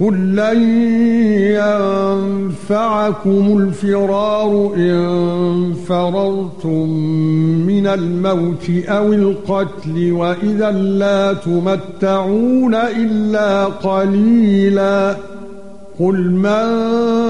قُل لَّن يَنفَعَكُمُ الْفِرَارُ إِن فَرَرْتُم مِّنَ الْمَوْتِ أَوِ الْقَتْلِ وَإِذًا لَّا تُمَتَّعُونَ إِلَّا قَلِيلًا قُلْ مَن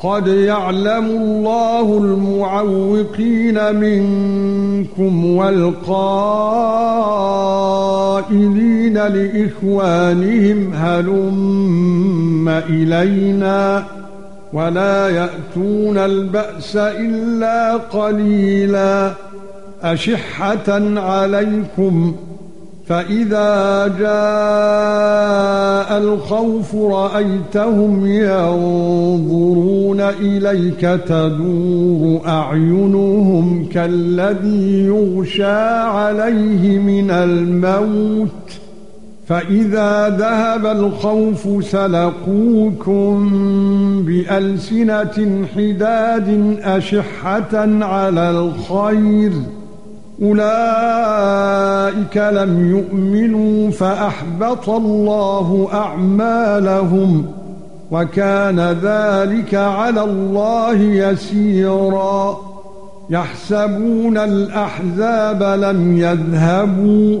قَدْ يَعْلَمُ اللَّهُ الْمُعَوِّقِينَ مِنكُمْ وَالْقَائِلِينَ لِإِخْوَانِهِمْ هَلُمَّ إِلَيْنَا وَلَا يَأْتُونَ الْبَأْسَ إِلَّا قَلِيلًا أَشِحَّةً عَلَيْكُمْ فَإِذَا جَاءَ الْخَوْفُ رَأَيْتَهُمْ يَنظُرُونَ إِلَيْكَ تَدُورُ أَعْيُنُهُمْ كَالَّذِي يُغْشَى عَلَيْهِ مِنَ الْمَوْتِ فَإِذَا ذَهَبَ الْخَوْفُ سَلَقُوكُم بِأَلْسِنَةٍ حِدَادٍ أَشِحَّةً عَلَى الْخَيْرِ أُولَئِكَ لَمْ يُؤْمِنُوا فَأَحْبَطَ اللَّهُ أَعْمَالَهُمْ وَكَانَ ذَلِكَ عَلَى اللَّهِ يَسِيرًا يَحْسَبُونَ الْأَحْزَابَ لَمْ يَذْهَبُوا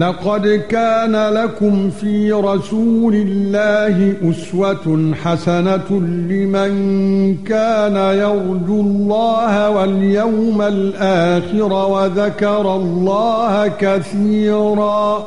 لقد كان لكم في رسول الله أسوة حسنة لمن كان يرجو الله واليوم الآخر وذكر الله كثيرا.